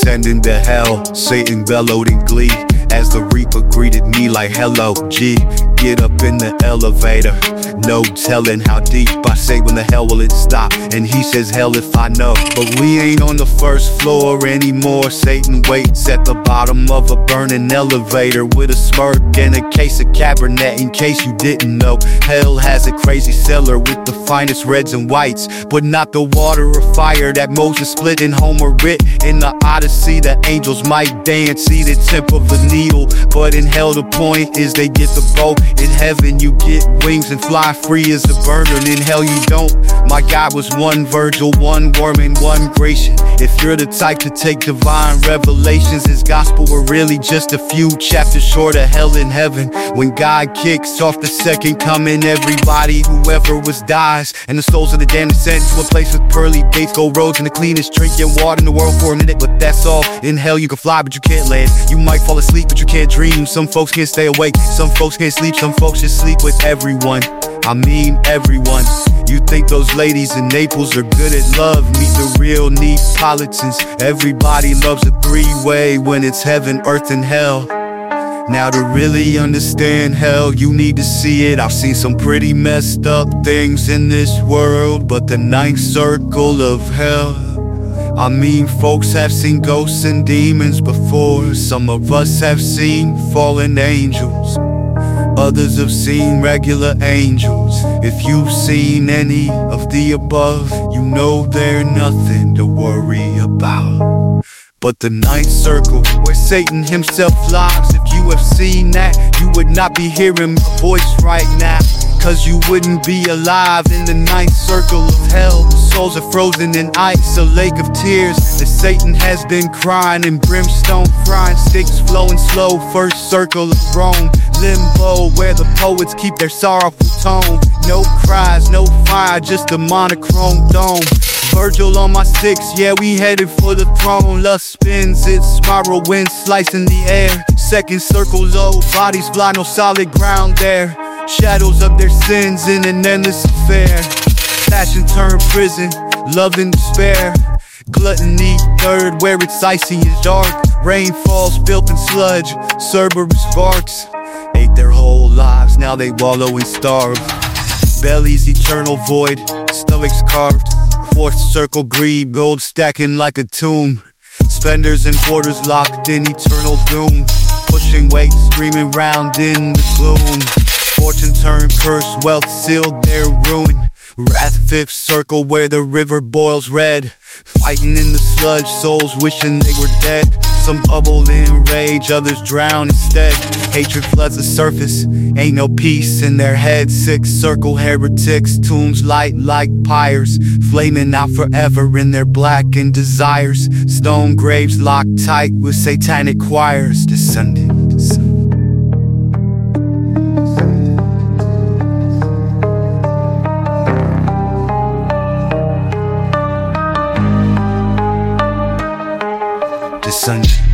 descending to hell. Satan bellowed in glee as the reaper greeted me like hello, G. Get up in the elevator. No telling how deep. I say, When the hell will it stop? And he says, Hell if I know. But we ain't on the first floor anymore. Satan waits at the bottom of a burning elevator with a smirk and a case of Cabernet. In case you didn't know, hell has a crazy cellar with the finest reds and whites, but not the water or fire that Moses split in Homer writ. In the Odyssey, the angels might dance, see the tip of the needle. But in hell, the point is they get the bow. In heaven, you get wings and fly free as a bird, and in hell, you don't. My God was one Virgil, one worm, and one Gratian. If you're the type to take divine revelations, his gospel were really just a few chapters short of hell and heaven. When God kicks off the second coming, everybody, whoever was, dies. And the souls of the damned sent to a place with pearly gates, gold roads, and the cleanest drinking water in the world for a minute. But that's all. In hell, you can fly, but you can't land. You might fall asleep, but you can't dream. Some folks can't stay awake, some folks can't sleep, some folks just sleep with everyone. I mean, everyone. You think those ladies in Naples are good at love? Meet the real Neapolitans. Everybody loves a three way when it's heaven, earth, and hell. Now, to really understand hell, you need to see it. I've seen some pretty messed up things in this world, but the ninth circle of hell. I mean, folks have seen ghosts and demons before. Some of us have seen fallen angels. Others have seen regular angels. If you've seen any of the above, you know they're nothing to worry about. But the ninth circle, where Satan himself lies, if you have seen that, you would not be hearing my voice right now. Cause you wouldn't be alive in the ninth circle of hell. Souls are frozen in ice, a lake of tears. That Satan has been crying in brimstone, frying sticks flowing slow. First circle of Rome, limbo, where the poets keep their sorrowful tone. No cries, no fire, just a monochrome dome. Virgil on my six, yeah, we headed for the throne. Lust spins, it's spiral wind slicing the air. Second circle low, bodies fly, no solid ground there. Shadows of their sins in an endless affair. Passion turned prison, love and despair. Gluttony, third, where it's icy and dark. Rain falls, built in sludge. Cerberus barks. Ate their whole lives, now they wallow and starve. Belly's eternal void, stomachs carved. Fourth circle greed, gold stacking like a tomb. Spenders and porters locked in eternal doom. Pushing weight, screaming round in the gloom. Fortune turned curse, wealth sealed their ruin. Wrath fifth circle where the river boils red. Fighting in the sludge, souls wishing they were dead. Some bubble in rage, others drown instead. Hatred floods the surface, ain't no peace in their heads. Six circle heretics, tombs light like pyres, flaming out forever in their blackened desires. Stone graves locked tight with satanic choirs, descending. descending. Descending.